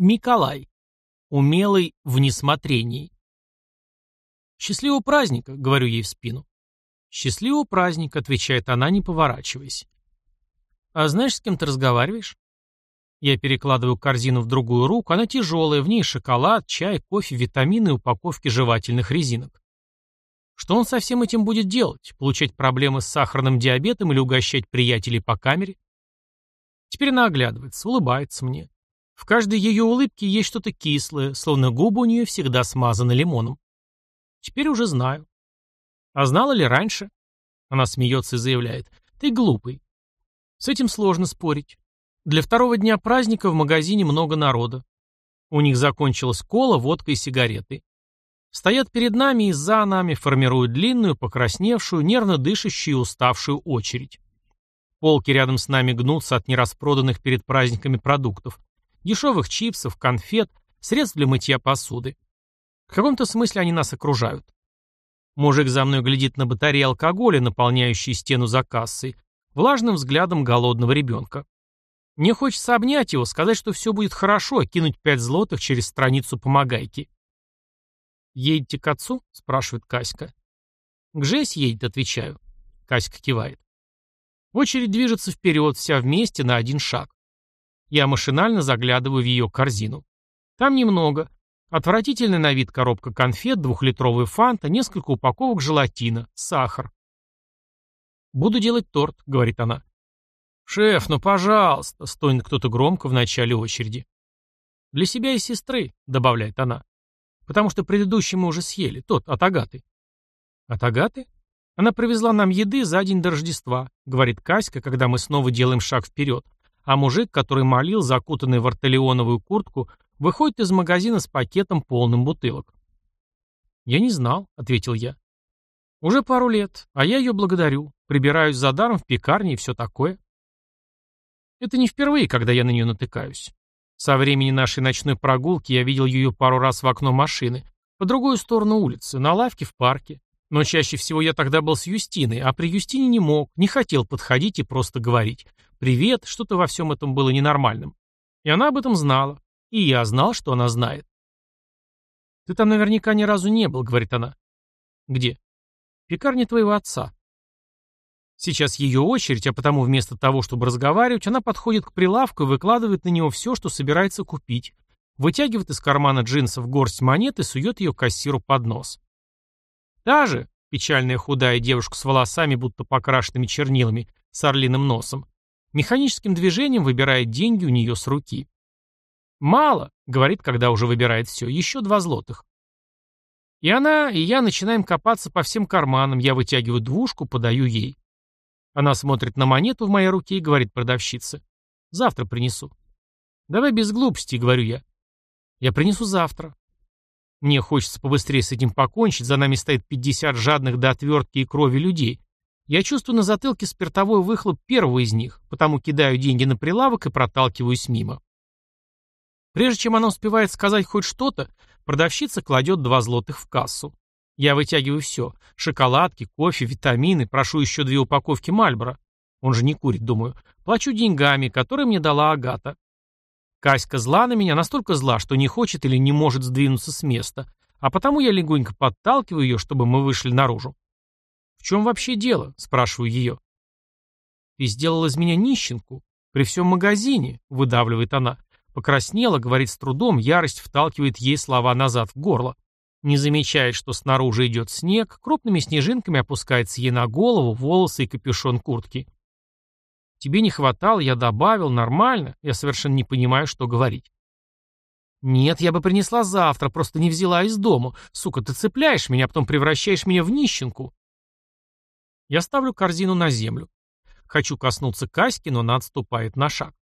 Миколай. Умелый в несмотрении. «Счастливого праздника», — говорю ей в спину. «Счастливого праздника», — отвечает она, не поворачиваясь. «А знаешь, с кем ты разговариваешь?» Я перекладываю корзину в другую руку, она тяжелая, в ней шоколад, чай, кофе, витамины и упаковки жевательных резинок. Что он со всем этим будет делать? Получать проблемы с сахарным диабетом или угощать приятелей по камере? Теперь она оглядывается, улыбается мне. В каждой ее улыбке есть что-то кислое, словно губы у нее всегда смазаны лимоном. Теперь уже знаю. А знала ли раньше? Она смеется и заявляет. Ты глупый. С этим сложно спорить. Для второго дня праздника в магазине много народа. У них закончилась кола, водка и сигареты. Стоят перед нами и за нами, формируют длинную, покрасневшую, нервно дышащую и уставшую очередь. Полки рядом с нами гнутся от нераспроданных перед праздниками продуктов. Дешевых чипсов, конфет, средств для мытья посуды. В каком-то смысле они нас окружают. Мужик за мной глядит на батареи алкоголя, наполняющие стену за кассой, влажным взглядом голодного ребенка. Мне хочется обнять его, сказать, что все будет хорошо, кинуть пять злотых через страницу помогайки. «Едете к отцу?» — спрашивает Каська. «К Жесь едет», — отвечаю. Каська кивает. Очередь движется вперед, вся вместе, на один шаг. Я машинально заглядываю в ее корзину. Там немного. Отвратительный на вид коробка конфет, двухлитровый фанта, несколько упаковок желатина, сахар. «Буду делать торт», — говорит она. «Шеф, ну пожалуйста», — стонет кто-то громко в начале очереди. «Для себя и сестры», — добавляет она. Потому что предыдущий мы уже съели, тот, от Агаты. От Агаты? Она привезла нам еды за день до Рождества, говорит Каська, когда мы снова делаем шаг вперед. А мужик, который молил, закутанный в артелионовую куртку, выходит из магазина с пакетом полным бутылок. «Я не знал», — ответил я. «Уже пару лет, а я ее благодарю. Прибираюсь за даром в пекарне и все такое». Это не впервые, когда я на нее натыкаюсь. Со времени нашей ночной прогулки я видел ее пару раз в окно машины, по другую сторону улицы, на лавке в парке. Но чаще всего я тогда был с Юстиной, а при Юстине не мог, не хотел подходить и просто говорить. «Привет», что-то во всем этом было ненормальным. И она об этом знала. И я знал, что она знает. «Ты там наверняка ни разу не был», — говорит она. «Где?» «В пекарне твоего отца». Сейчас ее очередь, а потому вместо того, чтобы разговаривать, она подходит к прилавку и выкладывает на него все, что собирается купить. Вытягивает из кармана джинсов горсть монет и сует ее кассиру под нос. Та же, печальная худая девушка с волосами, будто покрашенными чернилами, с орлиным носом, механическим движением выбирает деньги у нее с руки. «Мало», — говорит, когда уже выбирает все, — «еще два злотых». И она, и я начинаем копаться по всем карманам, я вытягиваю двушку, подаю ей. Она смотрит на монету в моей руке и говорит продавщице. «Завтра принесу». «Давай без глупостей», — говорю я. «Я принесу завтра». Мне хочется побыстрее с этим покончить, за нами стоит 50 жадных до отвертки и крови людей. Я чувствую на затылке спиртовой выхлоп первого из них, потому кидаю деньги на прилавок и проталкиваюсь мимо. Прежде чем она успевает сказать хоть что-то, продавщица кладет два злотых в кассу. Я вытягиваю все. Шоколадки, кофе, витамины. Прошу еще две упаковки Мальбора. Он же не курит, думаю. Плачу деньгами, которые мне дала Агата. Каська зла на меня, настолько зла, что не хочет или не может сдвинуться с места. А потому я легонько подталкиваю ее, чтобы мы вышли наружу. «В чем вообще дело?» – спрашиваю ее. «Ты сделал из меня нищенку. При всем магазине», – выдавливает она. Покраснела, говорит с трудом, ярость вталкивает ей слова назад в горло. Не замечает, что снаружи идет снег, крупными снежинками опускается ей на голову, волосы и капюшон куртки. Тебе не хватало, я добавил, нормально. Я совершенно не понимаю, что говорить. Нет, я бы принесла завтра, просто не взяла из дому. Сука, ты цепляешь меня, а потом превращаешь меня в нищенку. Я ставлю корзину на землю. Хочу коснуться Каськи, но она отступает на шаг.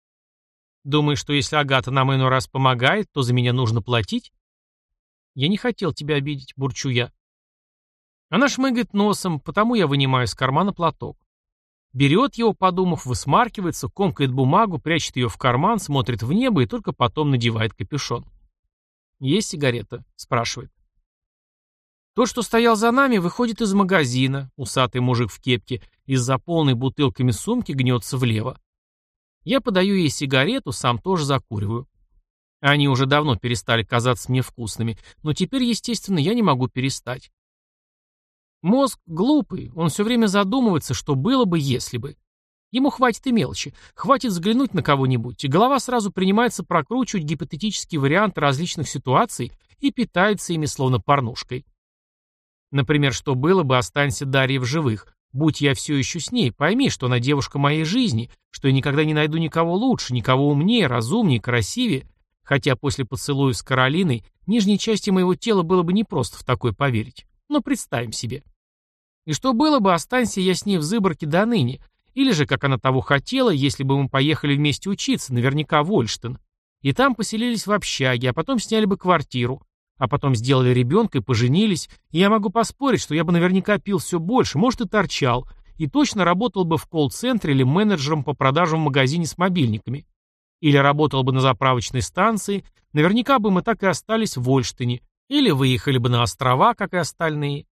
Думаешь, что если Агата нам иной раз помогает, то за меня нужно платить? «Я не хотел тебя обидеть», — бурчу я. Она шмыгает носом, потому я вынимаю из кармана платок. Берет его, подумав, высмаркивается, комкает бумагу, прячет ее в карман, смотрит в небо и только потом надевает капюшон. «Есть сигарета?» — спрашивает. Тот, что стоял за нами, выходит из магазина, усатый мужик в кепке, из-за полной бутылками сумки гнется влево. Я подаю ей сигарету, сам тоже закуриваю. Они уже давно перестали казаться мне вкусными, но теперь, естественно, я не могу перестать. Мозг глупый, он все время задумывается, что было бы, если бы. Ему хватит и мелочи, хватит взглянуть на кого-нибудь, и голова сразу принимается прокручивать гипотетические варианты различных ситуаций и питается ими словно порнушкой. Например, что было бы, останься Дарья в живых, будь я все еще с ней, пойми, что она девушка моей жизни, что я никогда не найду никого лучше, никого умнее, разумнее, красивее, хотя после поцелуев с Каролиной нижней части моего тела было бы непросто в такое поверить. Но представим себе. И что было бы, останься я с ней в Зыборке до ныне, или же, как она того хотела, если бы мы поехали вместе учиться, наверняка в Ольштен, и там поселились в общаге, а потом сняли бы квартиру, а потом сделали ребенка и поженились, и я могу поспорить, что я бы наверняка пил все больше, может и торчал, и точно работал бы в колл-центре или менеджером по продажам в магазине с мобильниками. Или работал бы на заправочной станции, наверняка бы мы так и остались в Ольштине, или выехали бы на острова, как и остальные.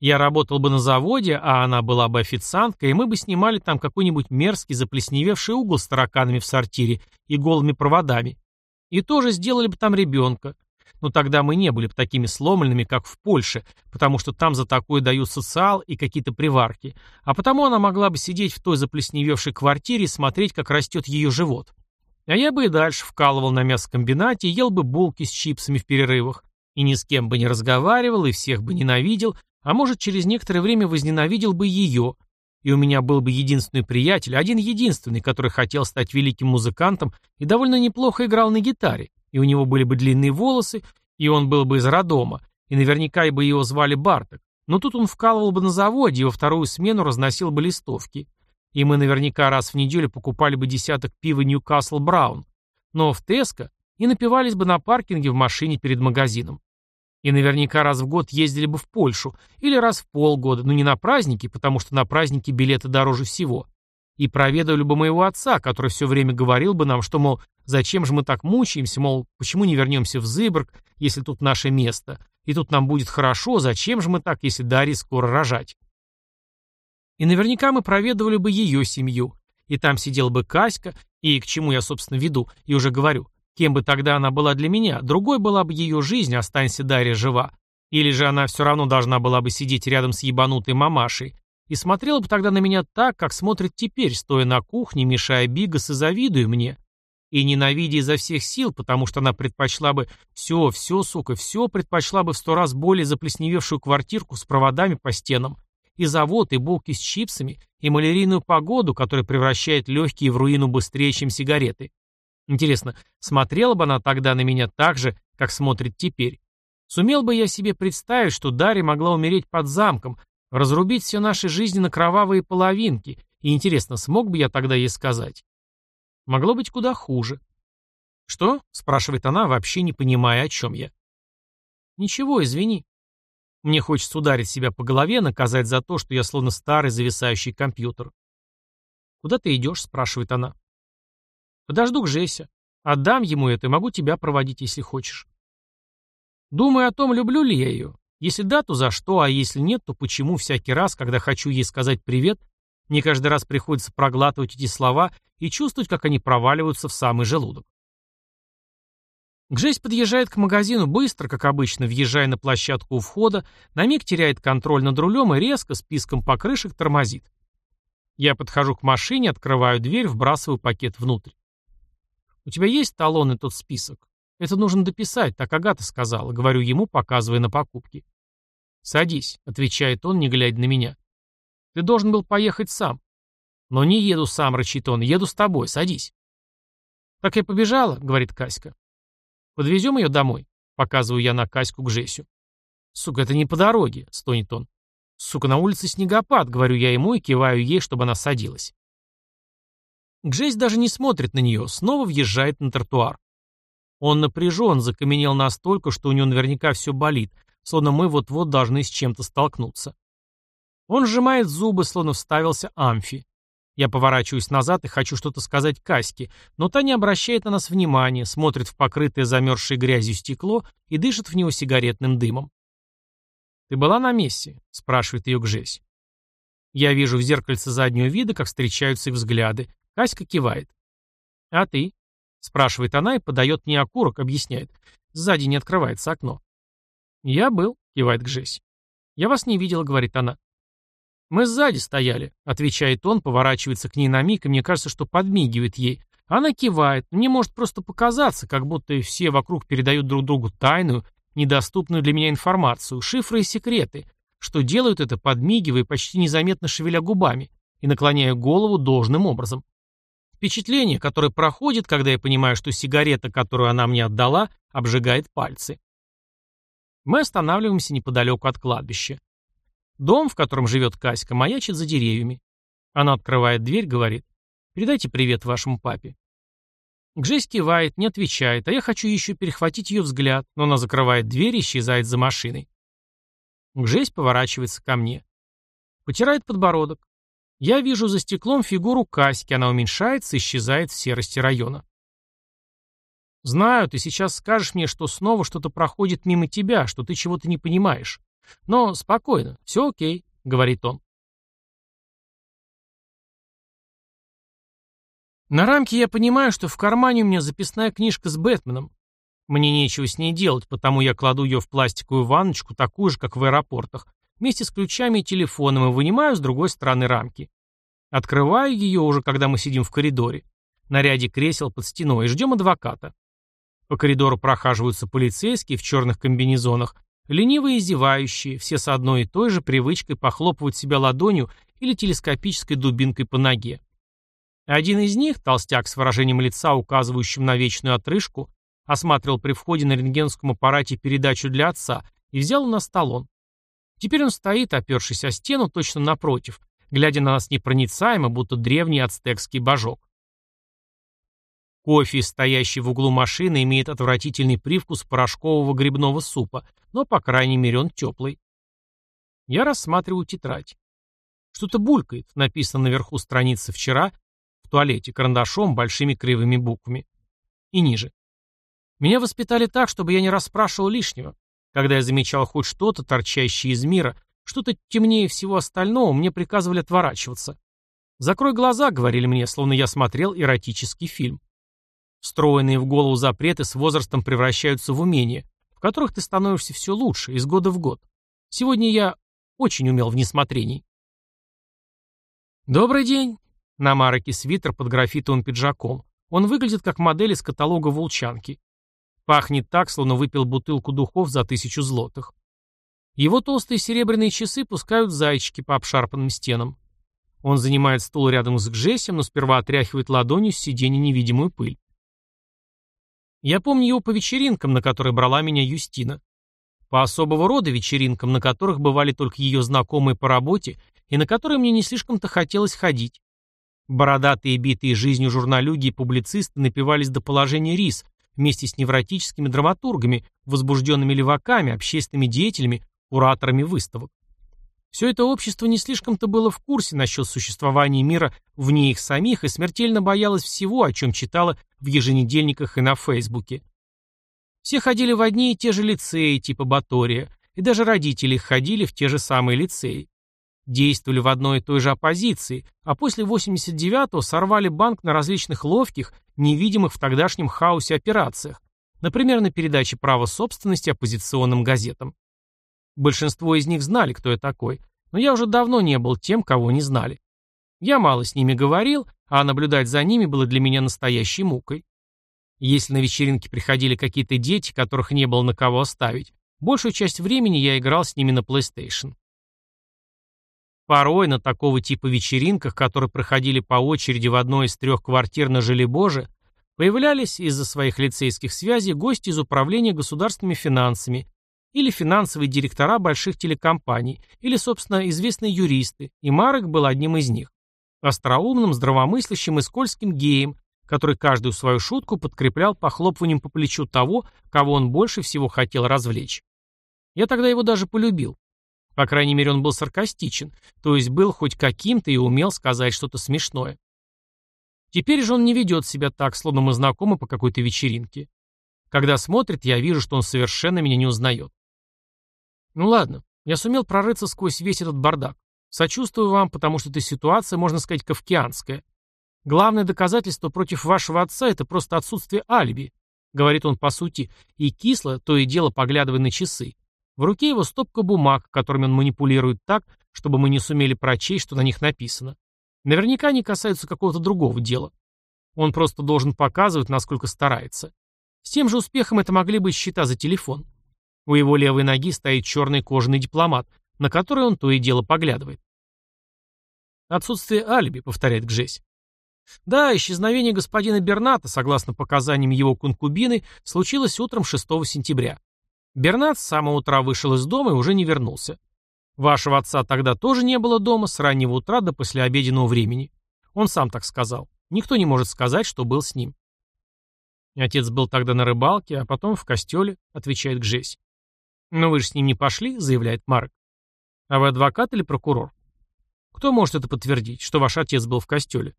Я работал бы на заводе, а она была бы официанткой, и мы бы снимали там какой-нибудь мерзкий заплесневевший угол с тараканами в сортире и голыми проводами. И тоже сделали бы там ребенка. Но тогда мы не были бы такими сломленными, как в Польше, потому что там за такое дают социал и какие-то приварки. А потому она могла бы сидеть в той заплесневевшей квартире и смотреть, как растет ее живот. А я бы и дальше вкалывал на мясокомбинате ел бы булки с чипсами в перерывах. И ни с кем бы не разговаривал, и всех бы ненавидел, а может, через некоторое время возненавидел бы ее. И у меня был бы единственный приятель, один-единственный, который хотел стать великим музыкантом и довольно неплохо играл на гитаре и у него были бы длинные волосы, и он был бы из родома, и наверняка и бы его звали Барток. Но тут он вкалывал бы на заводе и во вторую смену разносил бы листовки. И мы наверняка раз в неделю покупали бы десяток пива Ньюкасл Браун. Но в Теско и напивались бы на паркинге в машине перед магазином. И наверняка раз в год ездили бы в Польшу, или раз в полгода, но не на праздники, потому что на праздники билеты дороже всего. И проведали бы моего отца, который все время говорил бы нам, что, мол, Зачем же мы так мучаемся, мол, почему не вернемся в Зыборг, если тут наше место? И тут нам будет хорошо, зачем же мы так, если Дарье скоро рожать? И наверняка мы проведывали бы ее семью. И там сидел бы Каська, и к чему я, собственно, веду, и уже говорю, кем бы тогда она была для меня, другой была бы ее жизнь, останься Дарья жива. Или же она все равно должна была бы сидеть рядом с ебанутой мамашей, и смотрела бы тогда на меня так, как смотрит теперь, стоя на кухне, мешая бигас и завидуя мне, и ненавидя изо всех сил, потому что она предпочла бы все, все, сука, все предпочла бы в сто раз более заплесневевшую квартирку с проводами по стенам, и завод, и булки с чипсами, и малярийную погоду, которая превращает легкие в руину быстрее, чем сигареты. Интересно, смотрела бы она тогда на меня так же, как смотрит теперь? Сумел бы я себе представить, что Дарья могла умереть под замком, разрубить все наши жизни на кровавые половинки, и интересно, смог бы я тогда ей сказать? Могло быть куда хуже. «Что?» — спрашивает она, вообще не понимая, о чем я. «Ничего, извини. Мне хочется ударить себя по голове, наказать за то, что я словно старый зависающий компьютер». «Куда ты идешь?» — спрашивает она. «Подожду к Жеся. Отдам ему это и могу тебя проводить, если хочешь». Думаю о том, люблю ли я ее. Если да, то за что, а если нет, то почему всякий раз, когда хочу ей сказать привет, мне каждый раз приходится проглатывать эти слова и чувствовать, как они проваливаются в самый желудок. Гжесь подъезжает к магазину быстро, как обычно, въезжая на площадку у входа, на миг теряет контроль над рулем и резко, списком покрышек, тормозит. Я подхожу к машине, открываю дверь, вбрасываю пакет внутрь. «У тебя есть талон и тот список? Это нужно дописать, так Агата сказала», — говорю ему, показывая на покупки. «Садись», — отвечает он, не глядя на меня. Ты должен был поехать сам. Но не еду сам, рычит он, еду с тобой, садись. Так я побежала, говорит Каська. Подвезем ее домой, показываю я на Каську к Жесю. Сука, это не по дороге, стонет он. Сука, на улице снегопад, говорю я ему и киваю ей, чтобы она садилась. Гжесь даже не смотрит на нее, снова въезжает на тротуар. Он напряжен, закаменел настолько, что у него наверняка все болит, словно мы вот-вот должны с чем-то столкнуться. Он сжимает зубы, словно вставился амфи. Я поворачиваюсь назад и хочу что-то сказать Каське, но та не обращает на нас внимания, смотрит в покрытое замерзшей грязью стекло и дышит в него сигаретным дымом. «Ты была на месте?» — спрашивает ее Гжесь. Я вижу в зеркальце заднего вида, как встречаются их взгляды. Каська кивает. «А ты?» — спрашивает она и подает мне окурок, объясняет. Сзади не открывается окно. «Я был», — кивает Гжесь. «Я вас не видела», — говорит она. «Мы сзади стояли», — отвечает он, поворачивается к ней на миг, и мне кажется, что подмигивает ей. Она кивает. Мне может просто показаться, как будто все вокруг передают друг другу тайную, недоступную для меня информацию, шифры и секреты, что делают это, подмигивая, почти незаметно шевеля губами и наклоняя голову должным образом. Впечатление, которое проходит, когда я понимаю, что сигарета, которую она мне отдала, обжигает пальцы. Мы останавливаемся неподалеку от кладбища. Дом, в котором живет Каська, маячит за деревьями. Она открывает дверь, говорит, «Передайте привет вашему папе». Гжесь кивает, не отвечает, а я хочу еще перехватить ее взгляд, но она закрывает дверь и исчезает за машиной. Гжесь поворачивается ко мне. Потирает подбородок. Я вижу за стеклом фигуру Каськи, она уменьшается исчезает в серости района. Знаю, ты сейчас скажешь мне, что снова что-то проходит мимо тебя, что ты чего-то не понимаешь. Но спокойно, все окей, говорит он. На рамке я понимаю, что в кармане у меня записная книжка с Бэтменом. Мне нечего с ней делать, потому я кладу ее в пластиковую ванночку, такую же, как в аэропортах, вместе с ключами и телефоном и вынимаю с другой стороны рамки. Открываю ее уже, когда мы сидим в коридоре. На ряде кресел под стеной и ждем адвоката. По коридору прохаживаются полицейские в черных комбинезонах, Ленивые и зевающие, все с одной и той же привычкой похлопывать себя ладонью или телескопической дубинкой по ноге. Один из них, толстяк с выражением лица, указывающим на вечную отрыжку, осматривал при входе на рентгенском аппарате передачу для отца и взял у нас талон. Теперь он стоит, опершись о стену, точно напротив, глядя на нас непроницаемо, будто древний ацтекский божок. Кофе, стоящий в углу машины, имеет отвратительный привкус порошкового грибного супа, но, по крайней мере, он теплый. Я рассматриваю тетрадь. Что-то булькает, написано наверху страницы вчера, в туалете, карандашом, большими кривыми буквами. И ниже. Меня воспитали так, чтобы я не расспрашивал лишнего. Когда я замечал хоть что-то, торчащее из мира, что-то темнее всего остального, мне приказывали отворачиваться. «Закрой глаза», — говорили мне, словно я смотрел эротический фильм. Встроенные в голову запреты с возрастом превращаются в умения, в которых ты становишься все лучше, из года в год. Сегодня я очень умел в несмотрении. «Добрый день!» На Мараке свитер под графитовым пиджаком. Он выглядит как модель из каталога «Волчанки». Пахнет так, словно выпил бутылку духов за тысячу злотых. Его толстые серебряные часы пускают зайчики по обшарпанным стенам. Он занимает стул рядом с Гжесем, но сперва отряхивает ладонью с сиденья невидимую пыль. Я помню его по вечеринкам, на которые брала меня Юстина. По особого рода вечеринкам, на которых бывали только ее знакомые по работе и на которые мне не слишком-то хотелось ходить. Бородатые, битые жизнью журналюги и публицисты напивались до положения рис вместе с невротическими драматургами, возбужденными леваками, общественными деятелями, кураторами выставок. Все это общество не слишком-то было в курсе насчет существования мира вне их самих и смертельно боялось всего, о чем читала в еженедельниках и на Фейсбуке. Все ходили в одни и те же лицеи, типа Батория, и даже родители ходили в те же самые лицеи. Действовали в одной и той же оппозиции, а после 89-го сорвали банк на различных ловких, невидимых в тогдашнем хаосе операциях, например, на передаче права собственности оппозиционным газетам. Большинство из них знали, кто я такой, но я уже давно не был тем, кого не знали. Я мало с ними говорил, а наблюдать за ними было для меня настоящей мукой. Если на вечеринки приходили какие-то дети, которых не было на кого оставить, большую часть времени я играл с ними на PlayStation. Порой на такого типа вечеринках, которые проходили по очереди в одной из трех квартир на Желебоже, появлялись из-за своих лицейских связей гости из управления государственными финансами или финансовые директора больших телекомпаний, или, собственно, известные юристы, и Марек был одним из них. Остроумным, здравомыслящим и скользким геем, который каждую свою шутку подкреплял похлопыванием по плечу того, кого он больше всего хотел развлечь. Я тогда его даже полюбил. По крайней мере, он был саркастичен, то есть был хоть каким-то и умел сказать что-то смешное. Теперь же он не ведет себя так, словно мы знакомы по какой-то вечеринке. Когда смотрит, я вижу, что он совершенно меня не узнает. Ну ладно, я сумел прорыться сквозь весь этот бардак. Сочувствую вам, потому что эта ситуация, можно сказать, кавкианская. Главное доказательство против вашего отца – это просто отсутствие алиби, говорит он по сути, и кисло, то и дело поглядывая на часы. В руке его стопка бумаг, которыми он манипулирует так, чтобы мы не сумели прочесть, что на них написано. Наверняка они касаются какого-то другого дела. Он просто должен показывать, насколько старается. С тем же успехом это могли быть счета за телефон. У его левой ноги стоит черный кожаный дипломат, на который он то и дело поглядывает. Отсутствие алиби, повторяет Гжесь. Да, исчезновение господина Берната, согласно показаниям его конкубины, случилось утром 6 сентября. Бернат с самого утра вышел из дома и уже не вернулся. Вашего отца тогда тоже не было дома с раннего утра до послеобеденного времени. Он сам так сказал. Никто не может сказать, что был с ним. Отец был тогда на рыбалке, а потом в костеле, отвечает Гжесь. Но вы же с ним не пошли, заявляет Марк. А вы адвокат или прокурор? Кто может это подтвердить, что ваш отец был в костеле?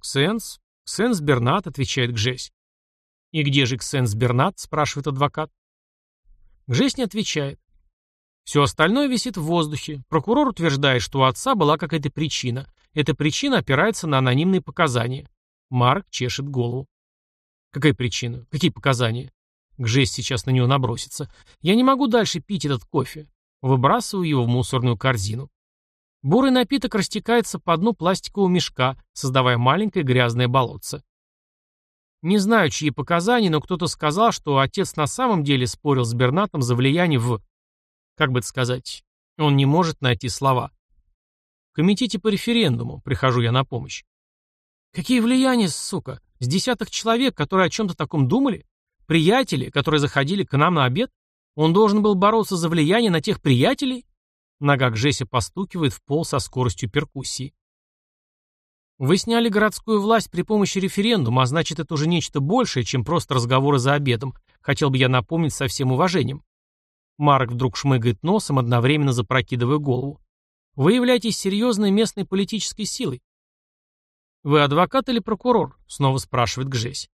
Ксенс. Ксенс Бернат, отвечает Гжесь. И где же Ксенс Бернат, спрашивает адвокат. Гжесь не отвечает. Все остальное висит в воздухе. Прокурор утверждает, что у отца была какая-то причина. Эта причина опирается на анонимные показания. Марк чешет голову. Какая причина? Какие показания? Гжесть сейчас на него набросится. Я не могу дальше пить этот кофе. Выбрасываю его в мусорную корзину. Бурый напиток растекается по дну пластикового мешка, создавая маленькое грязное болотце. Не знаю, чьи показания, но кто-то сказал, что отец на самом деле спорил с Бернатом за влияние в... Как бы это сказать? Он не может найти слова. В комитете по референдуму прихожу я на помощь. Какие влияния, сука? С десяток человек, которые о чем-то таком думали? Приятели, которые заходили к нам на обед? Он должен был бороться за влияние на тех приятелей? Нога Гжеся постукивает в пол со скоростью перкуссии. Вы сняли городскую власть при помощи референдума, а значит, это уже нечто большее, чем просто разговоры за обедом. Хотел бы я напомнить со всем уважением. Марк вдруг шмыгает носом, одновременно запрокидывая голову. Вы являетесь серьезной местной политической силой. Вы адвокат или прокурор? Снова спрашивает Гжесь.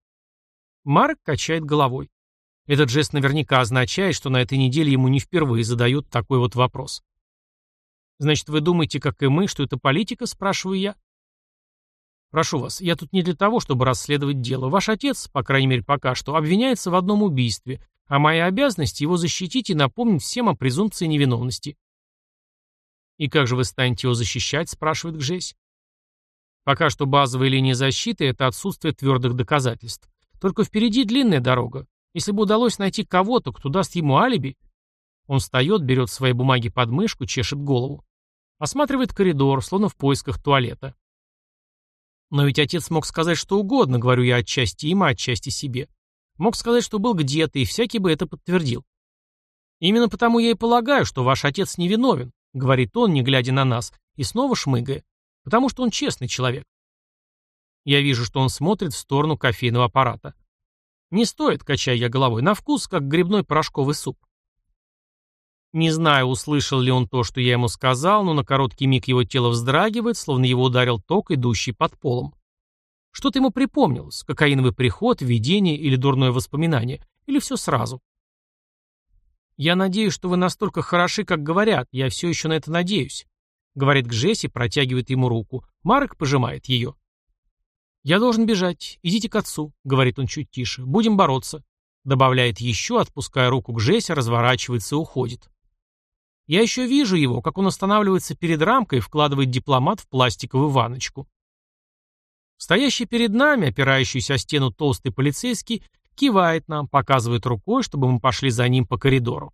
Марк качает головой. Этот жест наверняка означает, что на этой неделе ему не впервые задают такой вот вопрос. «Значит, вы думаете, как и мы, что это политика?» – спрашиваю я. «Прошу вас, я тут не для того, чтобы расследовать дело. Ваш отец, по крайней мере пока что, обвиняется в одном убийстве, а моя обязанность – его защитить и напомнить всем о презумпции невиновности». «И как же вы станете его защищать?» – спрашивает Гжесь. «Пока что базовая линия защиты – это отсутствие твердых доказательств. Только впереди длинная дорога. Если бы удалось найти кого-то, кто даст ему алиби...» Он встает, берет свои бумаги под мышку, чешет голову. Осматривает коридор, словно в поисках туалета. Но ведь отец мог сказать что угодно, говорю я отчасти им, а отчасти себе. Мог сказать, что был где-то, и всякий бы это подтвердил. Именно потому я и полагаю, что ваш отец невиновен, говорит он, не глядя на нас, и снова шмыгая, потому что он честный человек. Я вижу, что он смотрит в сторону кофейного аппарата. Не стоит, качая я головой, на вкус, как грибной порошковый суп. Не знаю, услышал ли он то, что я ему сказал, но на короткий миг его тело вздрагивает, словно его ударил ток, идущий под полом. Что-то ему припомнилось, кокаиновый приход, видение или дурное воспоминание, или все сразу. «Я надеюсь, что вы настолько хороши, как говорят, я все еще на это надеюсь», говорит Гжесси, протягивает ему руку. Марк пожимает ее. «Я должен бежать. Идите к отцу», — говорит он чуть тише. «Будем бороться», — добавляет еще, отпуская руку к Жесе, разворачивается и уходит. Я еще вижу его, как он останавливается перед рамкой и вкладывает дипломат в пластиковую ванночку. Стоящий перед нами, опирающийся о стену толстый полицейский, кивает нам, показывает рукой, чтобы мы пошли за ним по коридору.